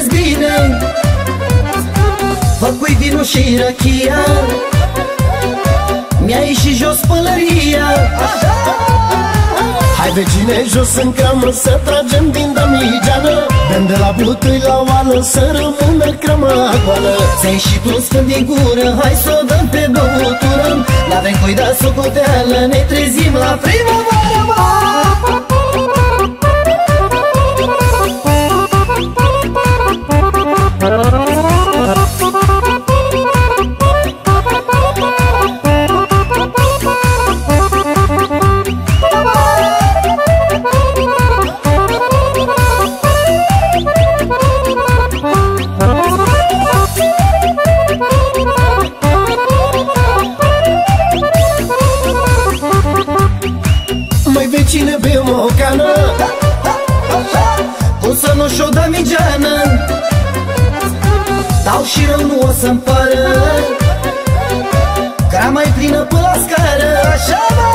vezi bine Făcui vinul și răchia. Mi-a ieșit jos pălăria. Hai vecine jos în cramă Să tragem din damigeană Bem de la butui la oală Să rămână crama goală. Ți-ai și tu spân din gură Hai să o dăm pe băutură. N-avem cui da socoteală Ne trezim la primăvară și rău nu o să-mi pară Cra mai plină până la scară Așa mă!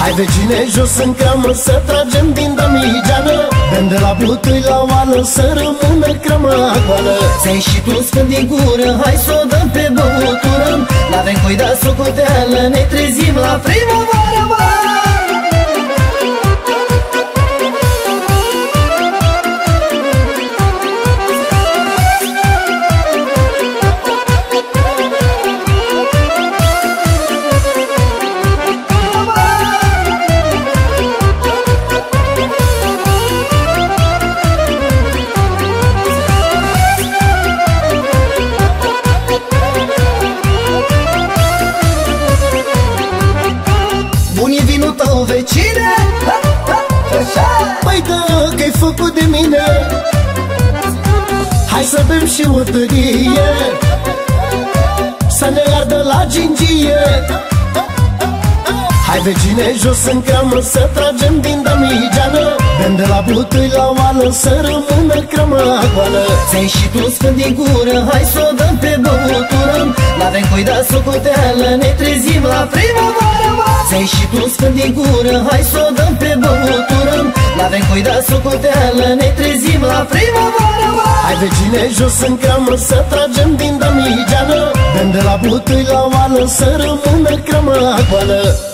Hai vecine jos în cramă Să tragem din damigeană Bem de la butui la oală Să rămână crama goală Ți-ai și tu spân din gură Hai să o dăm pe băutură N-avem cuida socoteală Ne trezim la primăvară, mă! Bem și o tărie Să ne ardă la gingie. Hai vecine jos în cramă Să tragem din damigeană. Bem de la butui la oală Să rămână crămă goală. Ți-ai și tu spând din gură Hai să o dăm pe băutură. N-avem cui da socoteală Ne trezim la primăvară Ți-ai și tu spând din gură Hai să o dăm pe băutură N-avem cui da socoteală Ne trezim la primăvară Hai vecine jos în cramă Să tragem din damigeană Bem de la butui la oală Să rămână crămă goală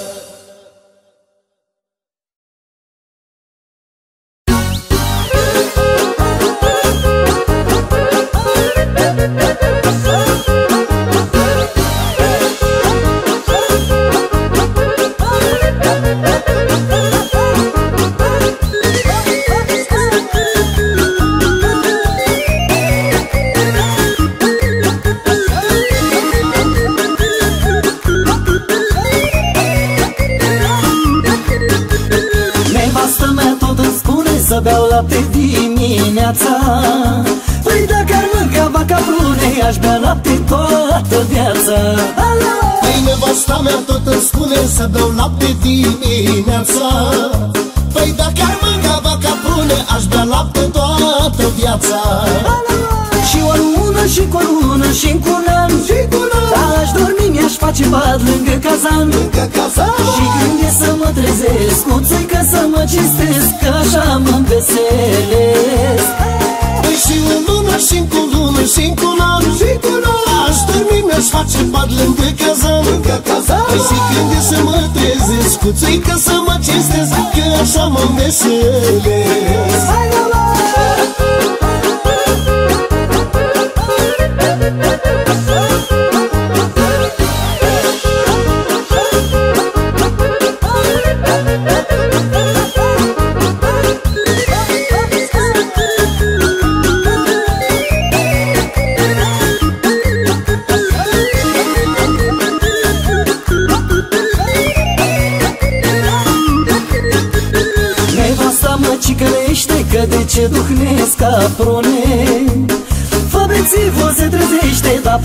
Și o lună și cu o lună și cu un an Și cu un an Aș dormi, mi-aș face pat lângă cazan. Lângă cazan. Și când e să mă trezesc Cu țăică să mă cinstesc Că așa mă veselesc și în lună și cu lună și cu un an Și cu un an Aș dormi, mi-aș face pat lângă cazan. Lângă cazan. Păi și când e să mă trezesc Cu țăică să mă cinstesc Că așa mă veselesc Hai la la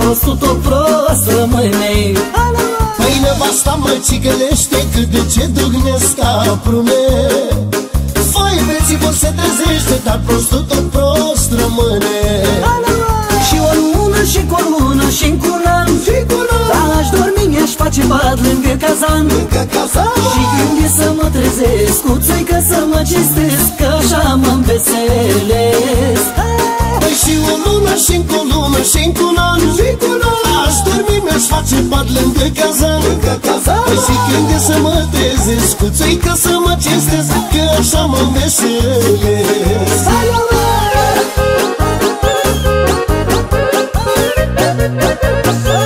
prostul tot prost rămâne Păi nevasta mă cicălește Cât de ce duhnesc ca prune Făi bețivul se trezește Dar prostul tot prost rămâne. Și o lună și cu o lună și cu un an Și cu un an Dar aș dormi, mi-aș face pat lângă cazan. Lângă cazan. Și când e să mă trezesc Cu țăică să mă cinstesc Că așa mă veselesc. Păi și o lună și cu o lună și cu un an. Și cu un an. Aș dormi, mi-aș face pat lângă cazan. Lângă cazan. Păi și când e să mă trezesc Cu țăică să mă cinstesc Că așa mă veselesc. Hai, să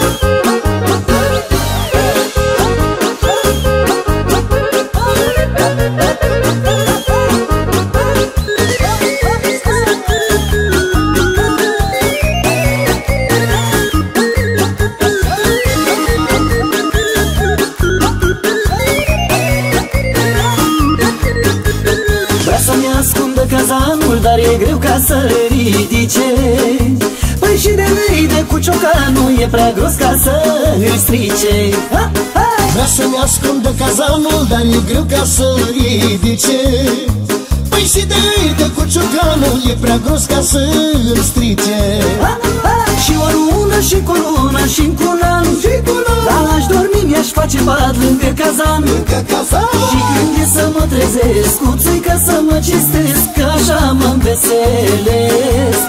prea gros ca să îl strice. Ha, ha! Vrea să-mi ascundă cazanul, dar e greu ca să ridice. Păi și de de cu nu e prea gros ca să îl strice. Ha, ha! Și o lună și cu lună și cu un an. Și cu un an. Dar aș dormi, mi-aș face pat lângă cazan. Lângă cazan. Și când e să mă trezesc Cu țuică să mă cistesc Că așa mă veselesc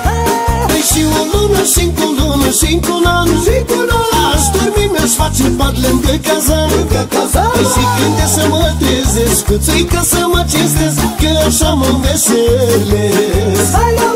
Păi și o lună și cu lună și cu un an Și cu un an. Aș dormi, mi-aș face pat lângă cazan Lângă cazan Păi și când e să mă trezesc Cu țuică să mă cistesc Că așa mă veselesc Hai la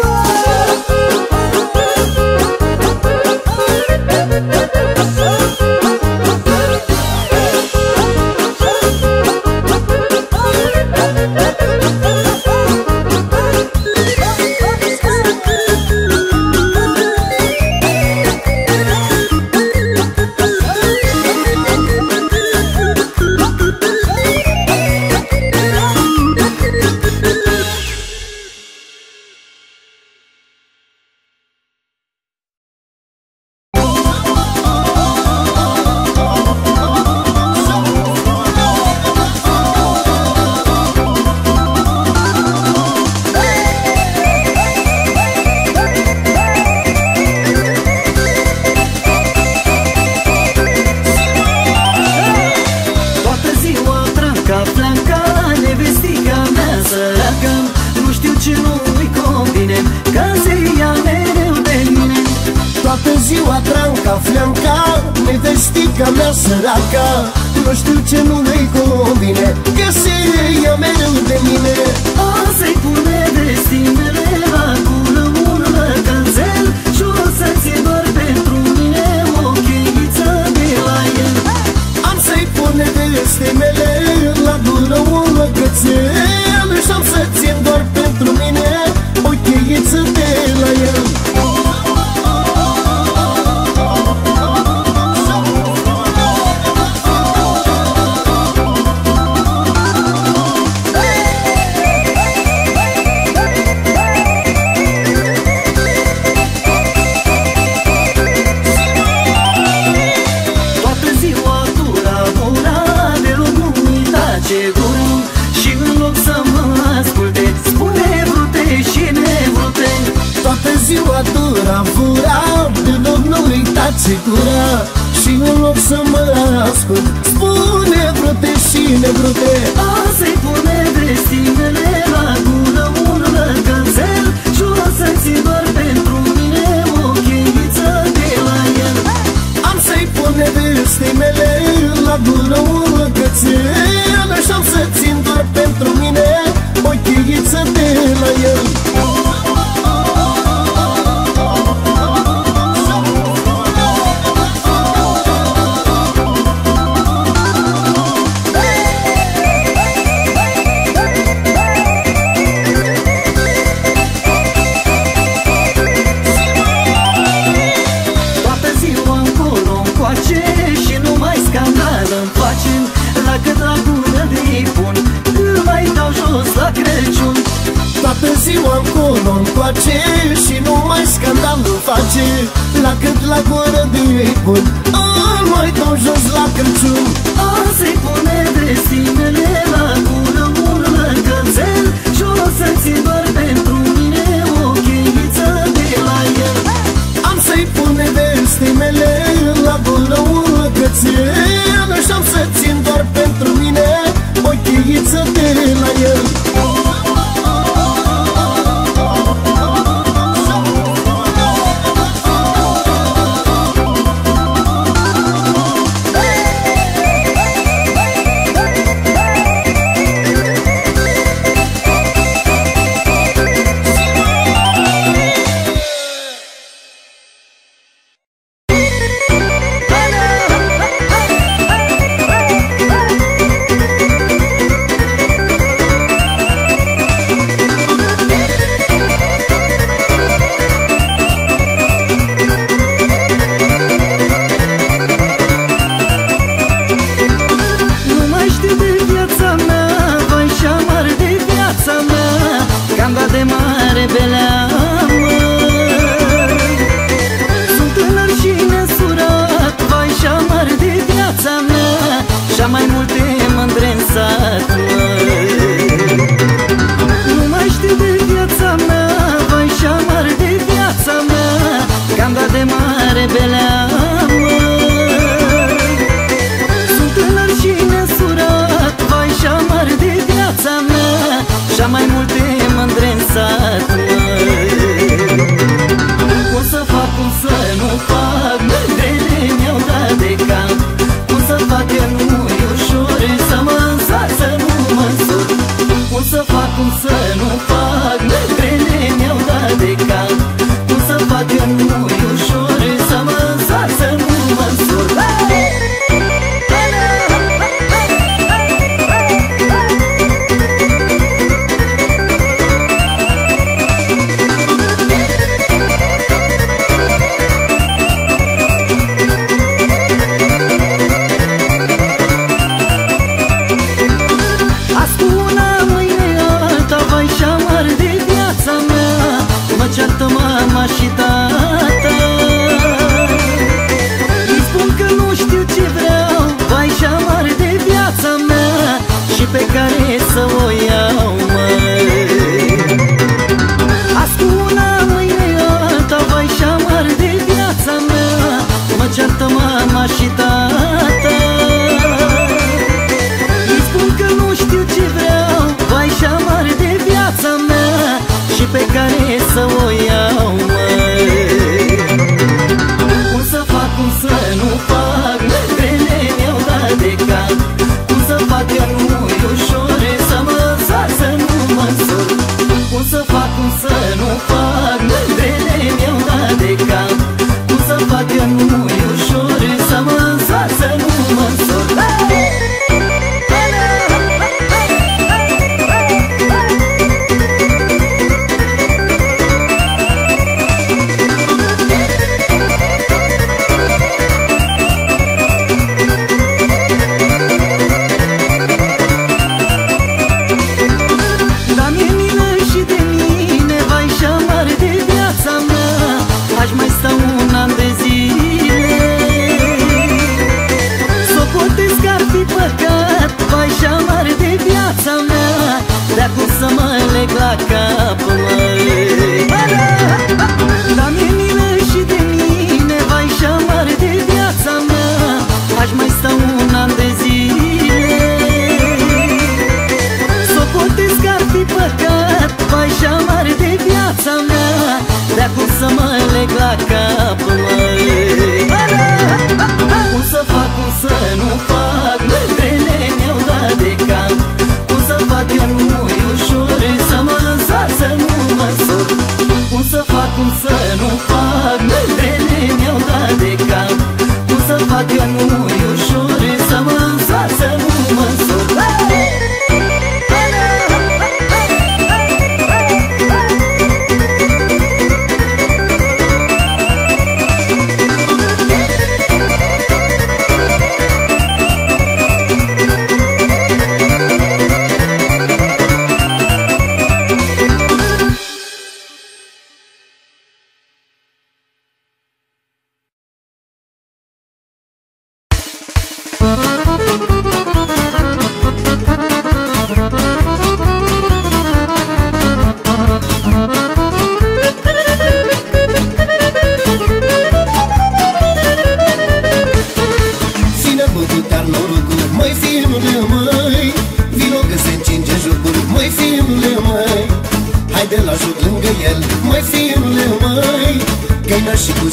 Vestica mea săraca Nu știu ce nume-i convine. Că se ia mereu de mine. Azi-i pune destinele la gură un lăcănțel Și o să-ți doar pentru mine o la el. Am să-i pune destinele la gură un lăcănțel Și să-ți face La cât la gură din bun. O mai dau jos la Crăciun O se pune de la gură un lăcățel Și o să-ți doar pentru mine o cheiță de la el. Am să-i pune destinele la gură un lăcățel Și am să țin doar pentru mine o cheiță de la el.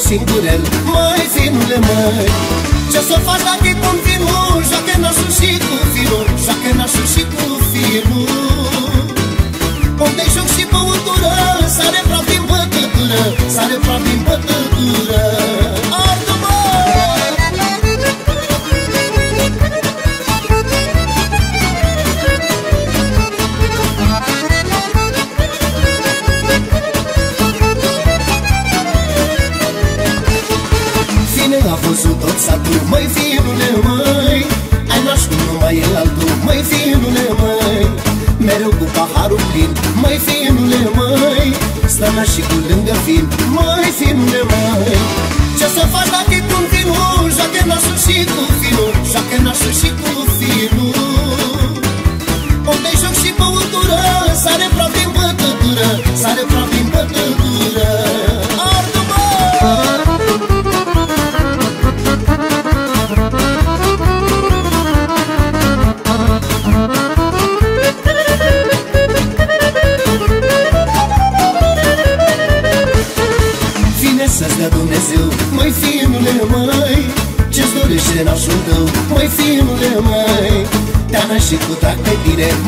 singurel Mai zi nu le măi. Ce să faci dacă cum vinul? Joacă nașul și cu firul Joacă nașul și cu firul Unde-i joc și băutură? Sare praf din bătătură Sare praf din bătătură. și cu lângă film Mai film de mai. Ce să fac dacă tu-mi vinul Joacă nasul și cu vinul Joacă nasul și cu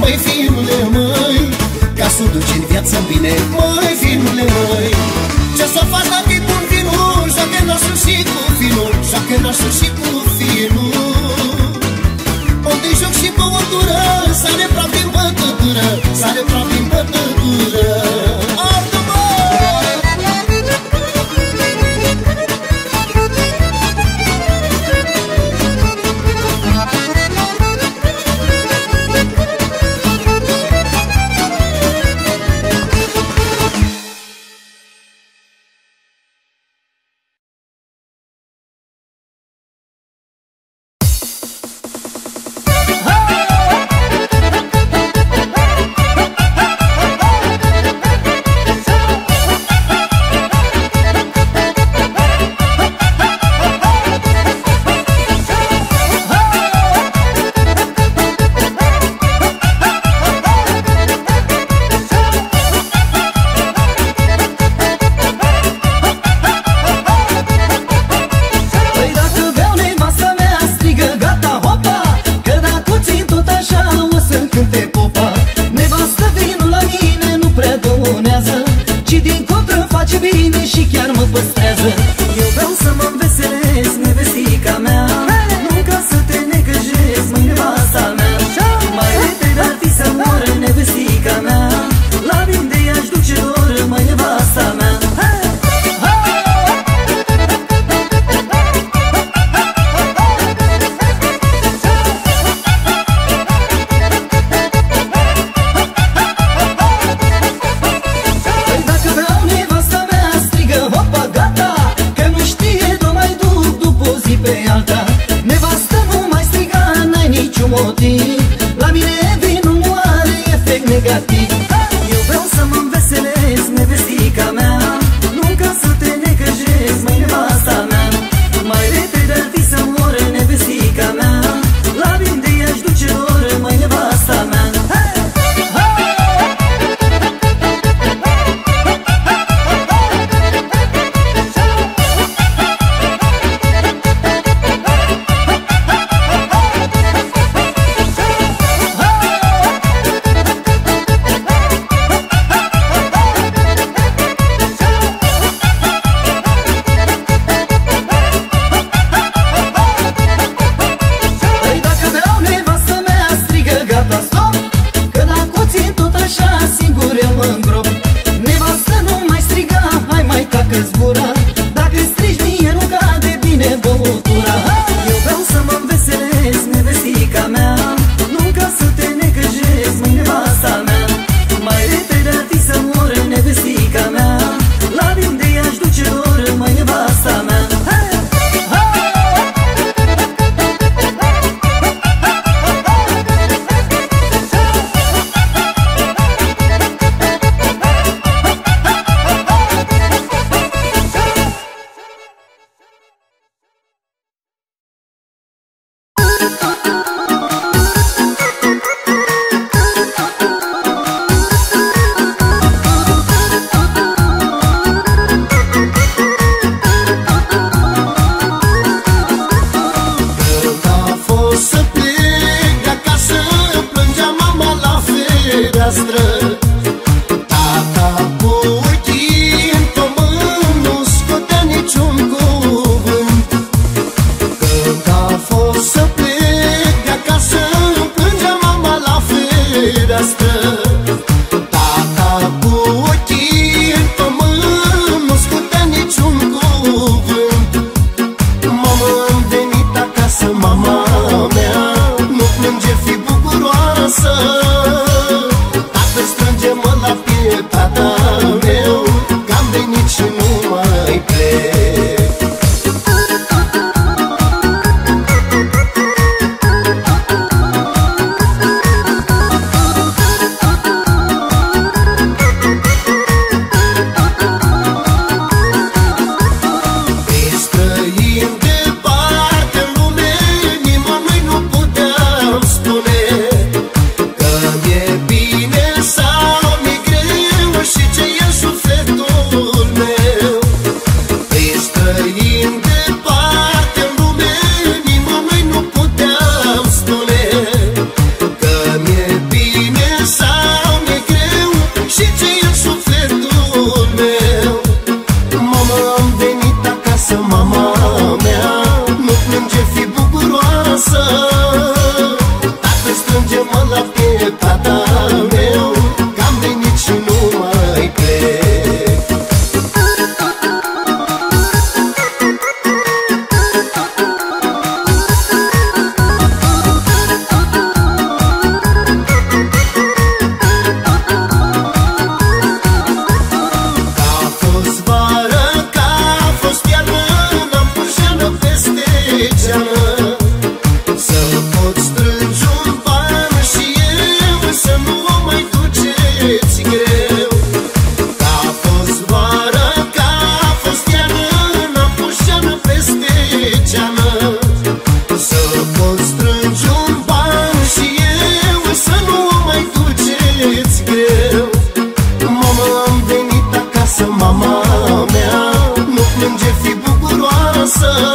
Măi fiule, măi Ca să o duci în viață bine, măi mama mea. Nu plânge, fi bucuroasă.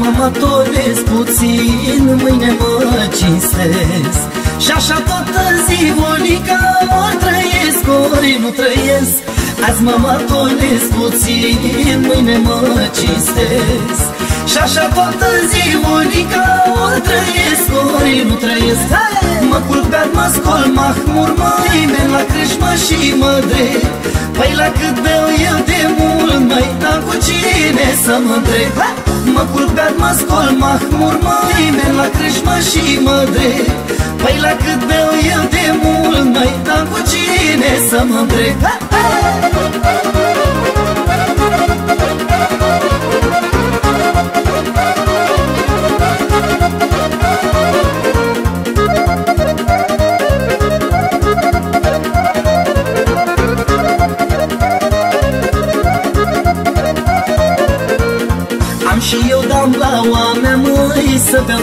mă mătoresc puțin Mâine mă cinstesc. Și așa toată zivonica Ori trăiesc, ori nu trăiesc. Azi mă mătoresc puțin Mâine mă cinstesc. Și așa toată zivonica Ori trăiesc, ori nu trăiesc. Mă culc pe mă scol, mă Mă la creșmă și mă drept. Păi la cât beau eu de mult, mai N-am cu cine să mă întreb. Mă culcat, mă scol, mă hmur, mă Merg la crâșmă și mă dreg. Păi la cât beau eu de mult, mai N-am cu cine să mă întreb. La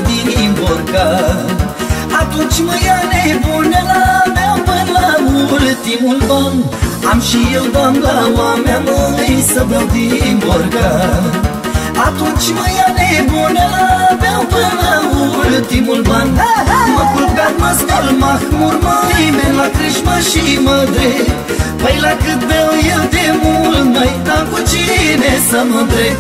borcan Atunci mă ia nebunela mea până la ultimul ban Am și eu, doamna, oamea măi să beau din borcan Atunci mă ia nebunela beau până la ultimul ban. Mă culcat, mă scol, mahmur, măi la creșmă și mă drept Păi la cât beau eu de mult, mai dar cu cine să mă întreb.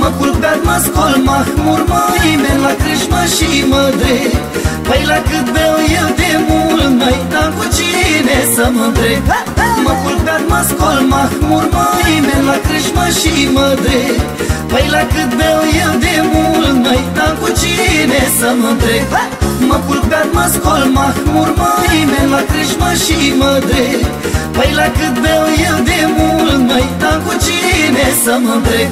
Mă culcat, mă scol, mahmur, măi la creșmă și mă drept. Păi la cât beau eu de mult, mai dar cu cine să mă întreb. Mă culcat, mă scol, mahmur, măi la creșmă și mă drept. Păi la cât beau eu de mult, mai dar cu cine să mă întreb. Mă culcat, mă scol, mahmur, măi la creșmă și mă drept Păi la cât beau eu de mult, mai dar cu cine să mă întreb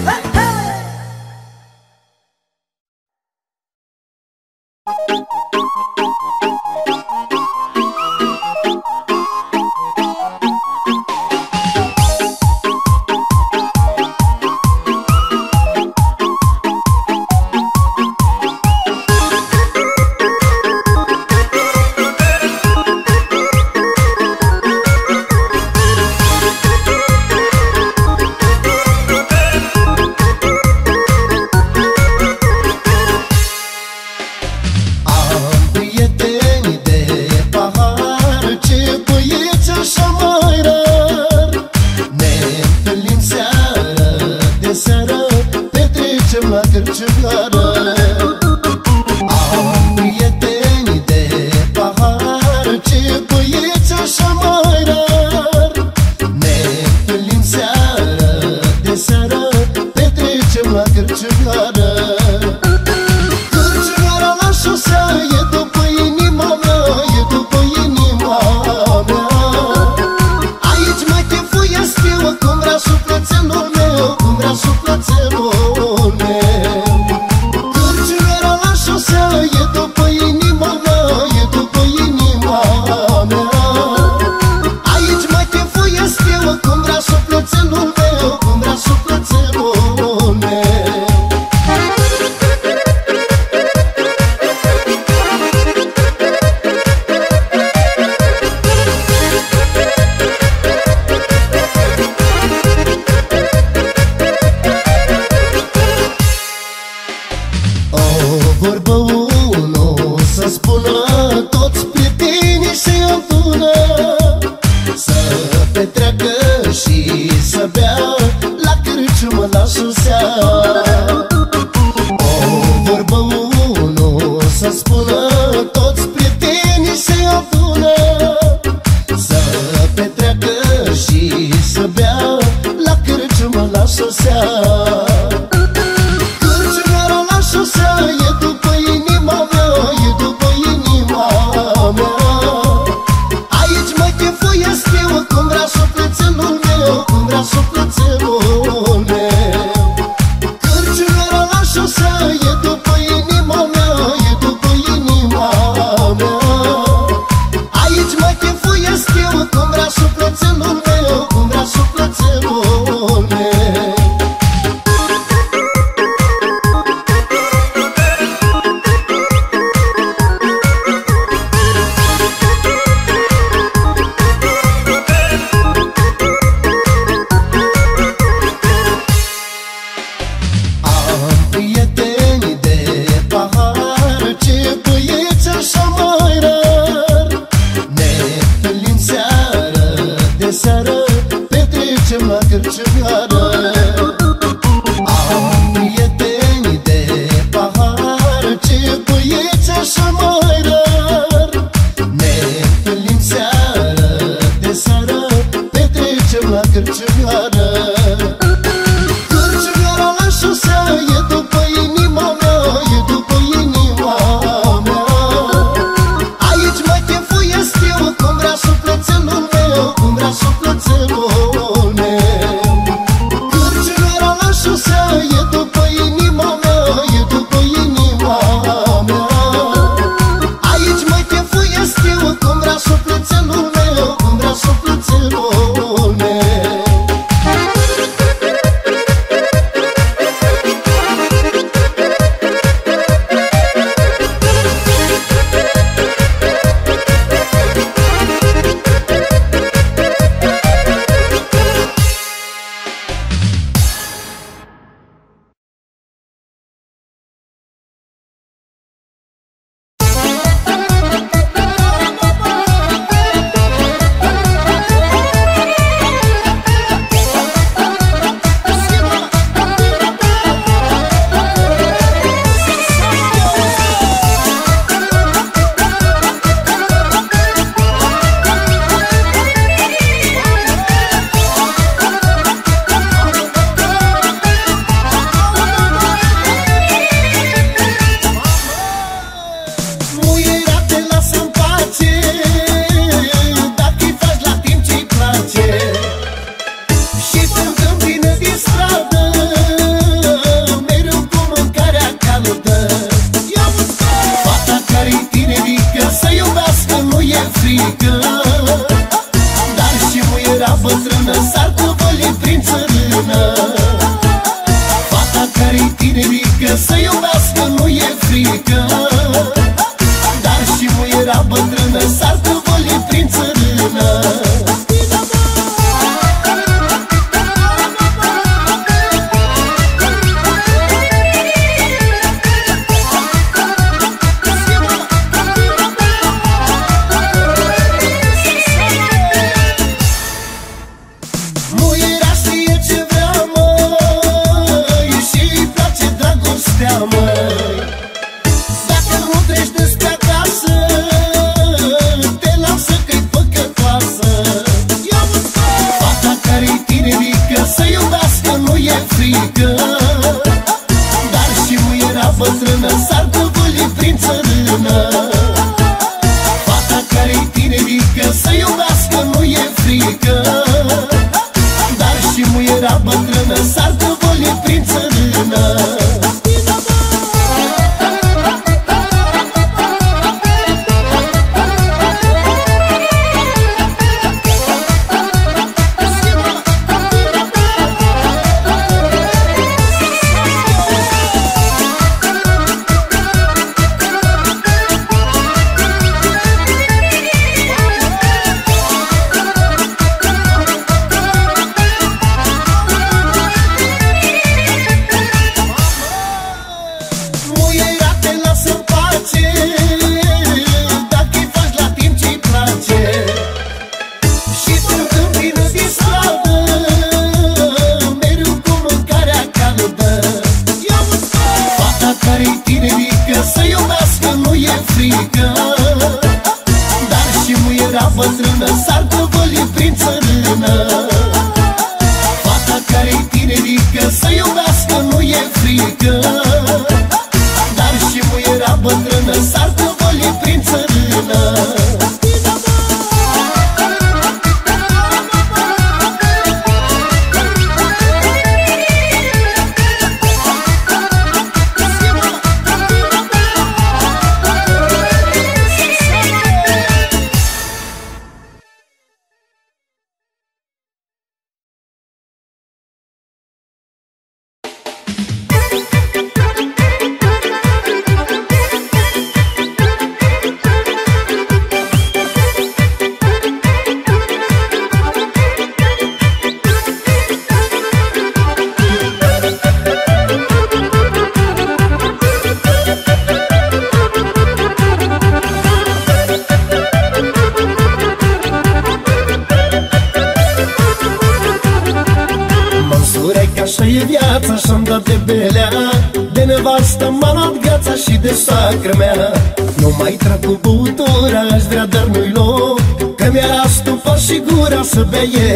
yeah. yeah.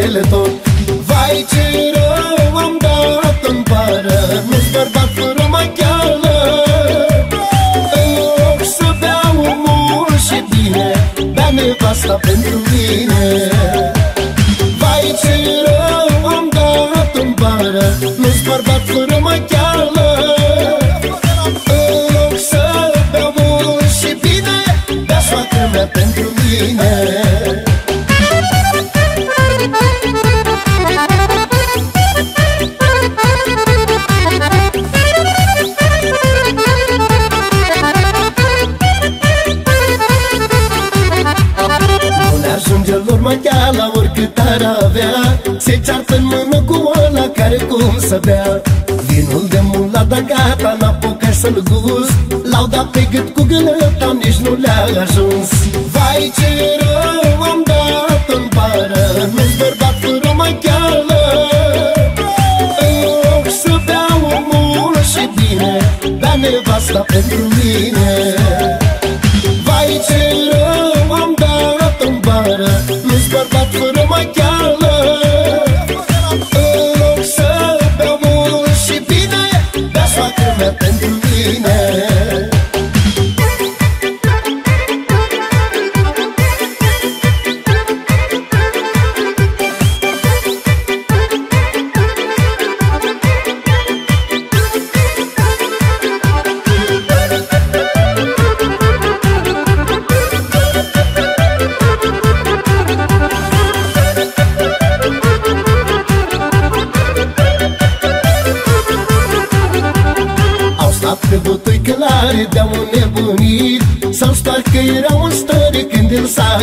asta pentru mine. Vai ce rău am dat în bară Nu-s bărbat fără machială În loc să beau mult și bine Bea soacră mea pentru mine.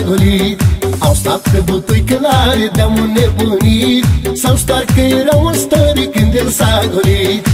El s-a golit Au stat pe butoi călare de-am nebunit. S-au stat că erau în stare când el s-a golit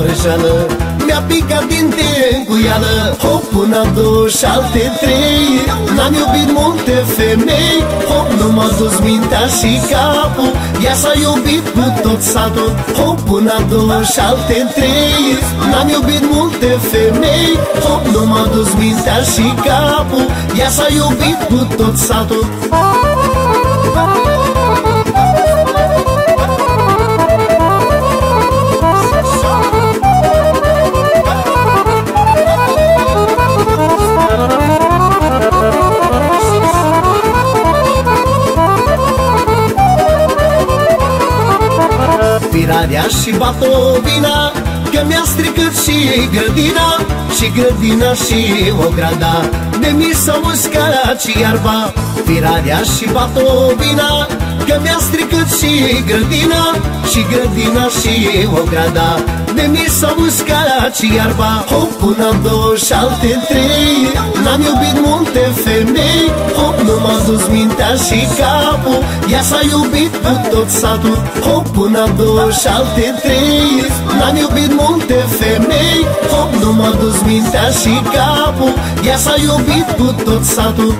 vrăjeală Mi-a picat din tencuială Hop, una, două și alte trei. N-am iubit multe femei Hop, nu m-a dus mintea și capul. Ea s-a iubit cu tot satul Hop, una, două și alte trei. N-am iubit multe femei Hop, nu m-a dus mintea și capul. Ea s-a iubit cu tot satul Pirarea și batovina Că mi-a stricat și grădina Și grădina și o grada De mi s-a uscat și iarba Pirarea și batovina Că mi-a stricat și grădina Și grădina și o grada De mi s-a uscat și iarba Hop, până două și alte trei. N-am iubit multe femei Hop, nu m-a dus mintea și capul. Ea s-a iubit cu tot satul Hop, până două și alte trei. N-am iubit multe femei Hop, nu m-a dus mintea și capul. Ea s-a iubit cu tot satul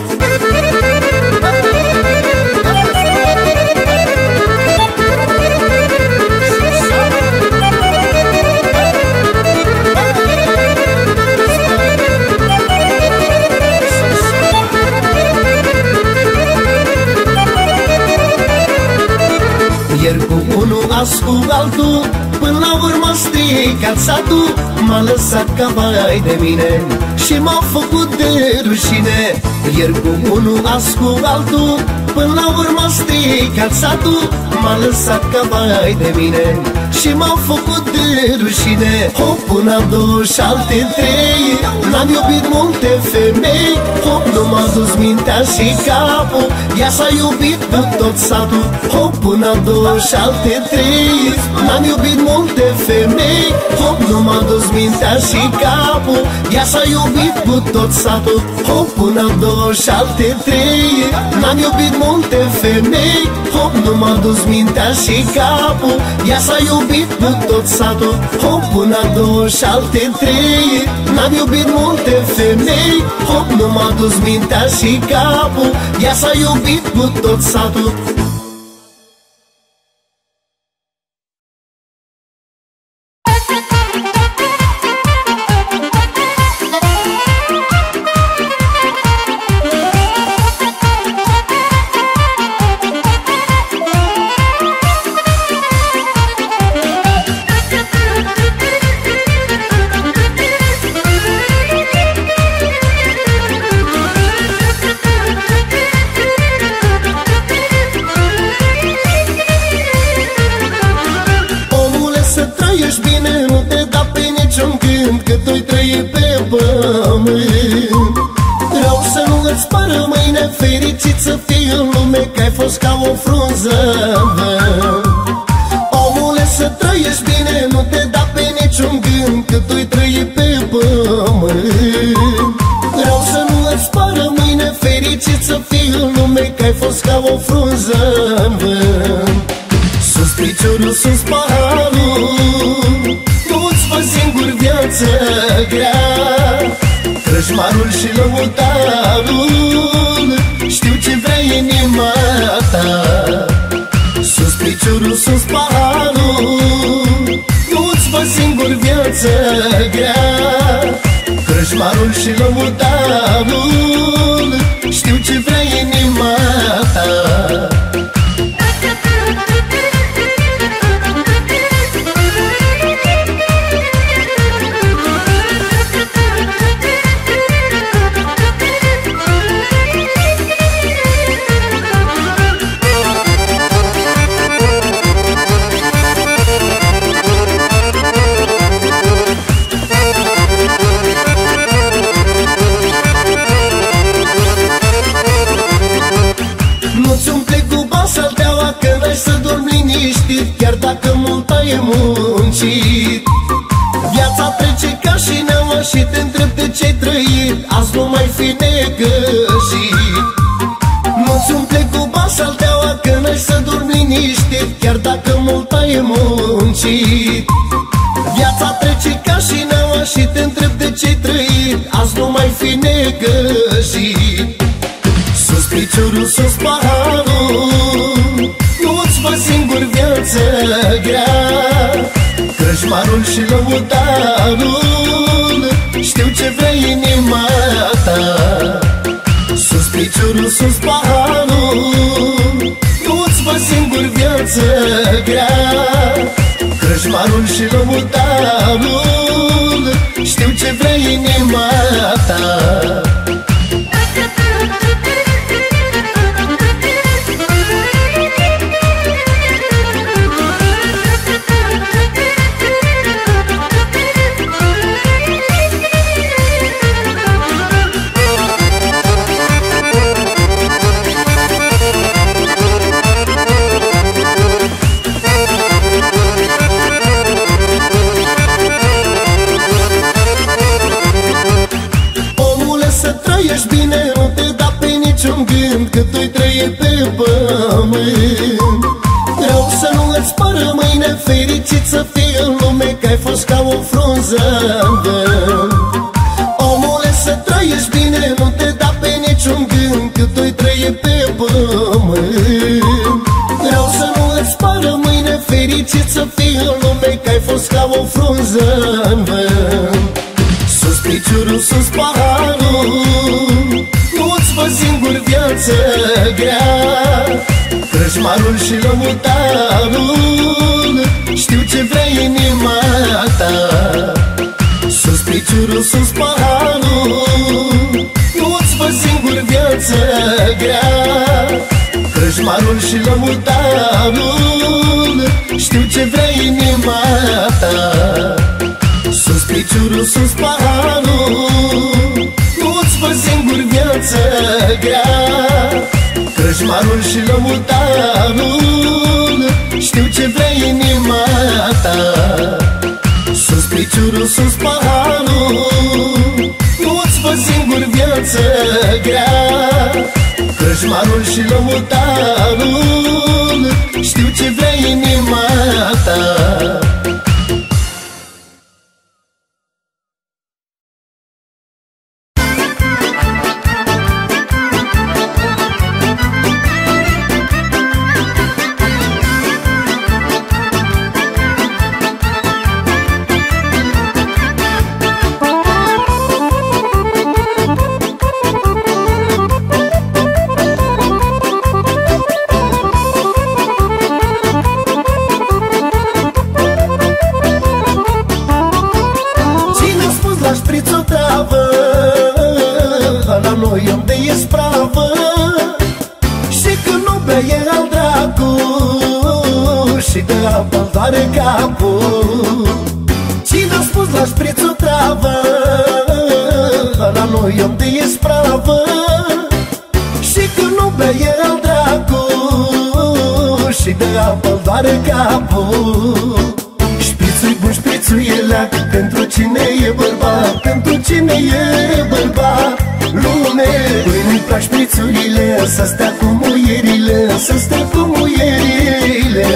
unul as cu altul Până la urmă stricat satul M-a lăsat ca vai de mine Și m-a făcut de rușine. Ieri cu unul as cu altul Până la urmă stricat satul M-a lăsat ca vai de mine Și m-a făcut de rușine Hop, până am două și alte trei. N-am iubit multe femei Hop, nu m-a dus mintea și capul. Ea s-a iubit cu tot satul Hop, până am două și alte trei. N-am iubit multe femei Hop, nu m-a dus mintea și capul. Ea s-a iubit cu tot satul Hop, până am două și alte trei. N-am iubit multe femei Hop, nu m-a dus mintea și capul. Ea s-a iubit cu tot satul Hop, până am două și alte trei. N-am iubit multe femei Hop, nu m-a dus mintea și capul. Ea s-a iubit cu tot satul fost ca o frunză. Omule să trăiești bine, nu te da pe niciun gând Că tu trăi pe pământ. Vreau să nu îți pară mâine fericit să fii în lume Că ai fost ca o frunză în vânt Sus piciorul, sus paharul Nu-ți fă singur viață grea. Crășmarul și lăutarul Știu ce vrea inima ta. Sus piciorul, sus paharul Nu-ți fă singur viață grea. Crășmarul și lăutarul Știu ce vrea inima ta Chiar dacă mult ai muncit Viața trece ca și neaua Și te întreb de ce-ai trăit Azi nu mai fi negășit Sus piciorul, sus paharul Nu-ți fă singur viață grea. Crășmarul și lăutarul Știu ce vrea inima ta. Sus piciorul, sus paharul viață grea. Crășmarul și lăutarul Știu ce vrea inima ta pământ Vreau să nu îți pară mâine fericit să fii în lume Că ai fost ca o frunză în vânt Omule să trăiești bine, nu te da pe niciun gând Că tu-i trăie pe pământ. Vreau să nu îți pară mâine fericit să fii în lume Că ai fost ca o frunză în vânt Sus piciorul, sus paharul Nu-ți fă singur viață grea Crășmarul și lăutarul Știu ce vrea inima ta. Sus piciorul, sus paharul Nu-ți fă singur viață grea. Crășmarul și lăutarul Știu ce vrea inima ta. Sus piciorul, sus paharul Nu-ți fă singur viață grea Crășmarul și lăutarul Știu ce vrea inima ta. Sus piciorul, sus paharul Nu-ți fă singur viață grea. Crășmarul și lăutarul Știu ce vrea inima ta cine e bărbat? Lume, păi nu-i plac șprițurile Să stea cu muierile Să stea cu muierile.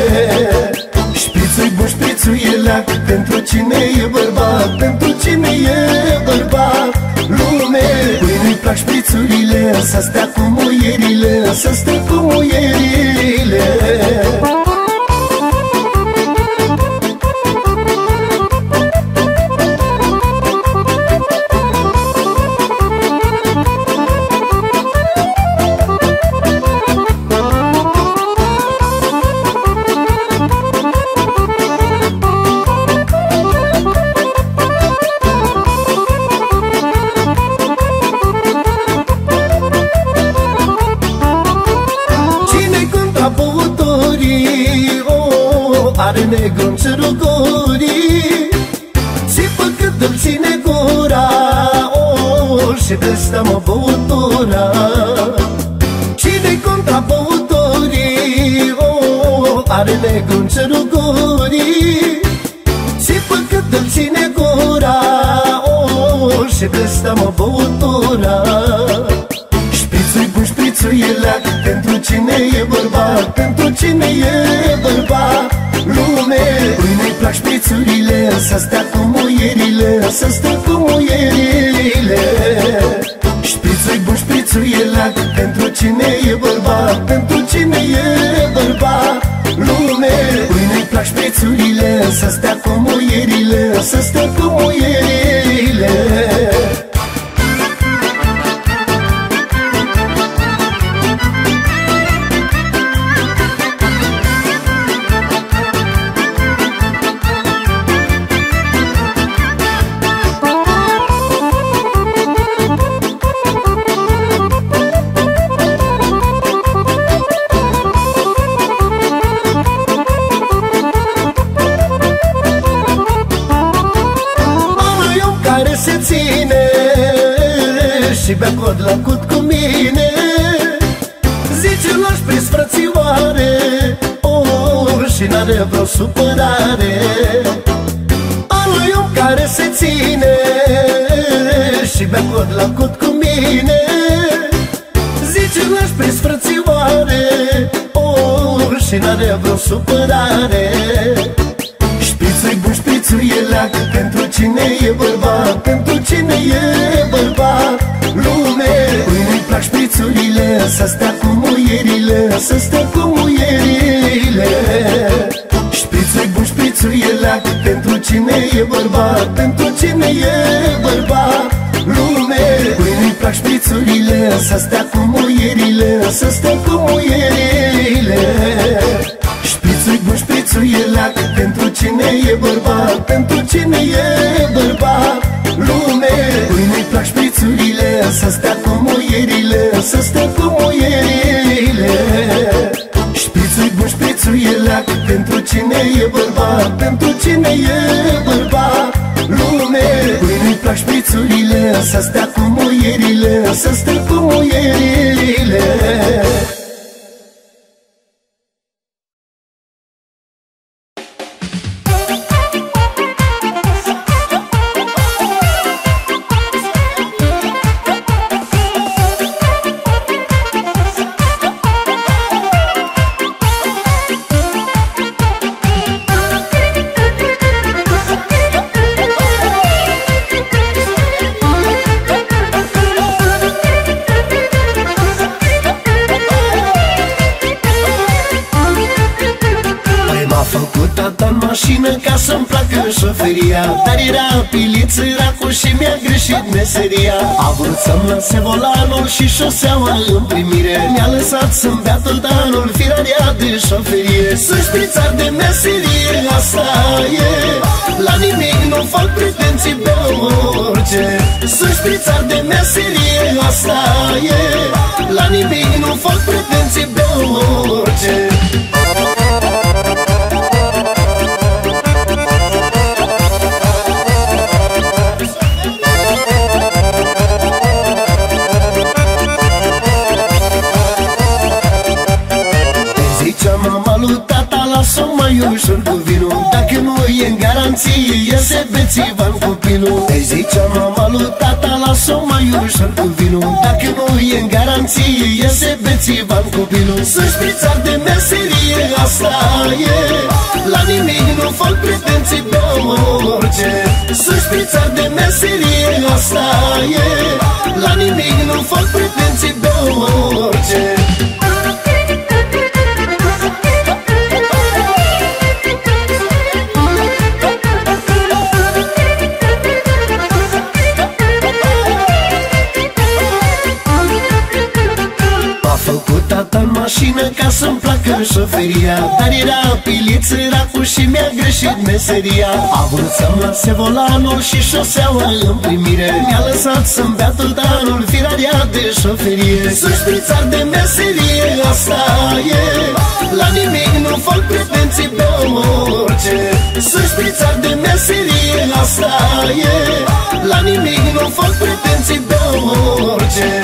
Șprițul bun, șprițul e leac Pentru cine e bărbat? Pentru cine e bărbat? Lume, păi nu-i plac șprițurile Să stea cu muierile Să stea cu muierile să stea cu muierile Să stea mare Al lui care se ține Și bea cot la cot cu mine. Zice l-aș prins frățioare oh, Și n-are vreo supărare. Șprițui bun, șprițui e leacă Pentru cine e bărbat? Pentru cine e bărbat? Lume păi Îi plac șprițurile Să stea cu muierile Să stea cu muierile cine e bărbat, pentru cine e bărbat? Lume, pâine ca șprițurile, să stea cu muierile, să stea cu muierile. Șprițui bun, șprițui e lac, pentru cine e bărbat, pentru cine e bărbat? Lume, pâine ca șprițurile, să stea cu muierile, să stea cu muierile. cine e bărbat Pentru cine e bărbat? Lume Pâine plac șprițurile Să stea cu muierile Să stea cu muierile șoferia. Dar era piliță, racu și mi-a greșit meseria. A vrut să-mi lase volanul și șoseaua în primire. Mi-a lăsat să-mi bea tot anul firarea de șoferie. Sunt șprițar de meserie, asta e. La nimic nu fac pretenții pe orice. Sunt șprițar de meserie, asta e. La nimic nu fac pretenții pe orice. Tata Lasă-o mai ușor cu vinul. Dacă nu e în garanție Iese bețivan copilul. Sunt șprițar de meserie Asta e. La nimic nu fac pretenții pe orice. Sunt șprițar de meserie Asta e. La nimic nu fac pretenții pe orice să-mi placă șoferia Dar era piliț, cu și mi-a greșit meseria. A vrut să-mi lase volanul și șoseaua în primire. Mi-a lăsat să-mi bea tot anul firaria de șoferie. Sunt șprițar de meserie, asta e. La nimic nu fac pretenții pe orice. Sunt șprițar de meserie, asta e. La nimic nu fac pretenții pe orice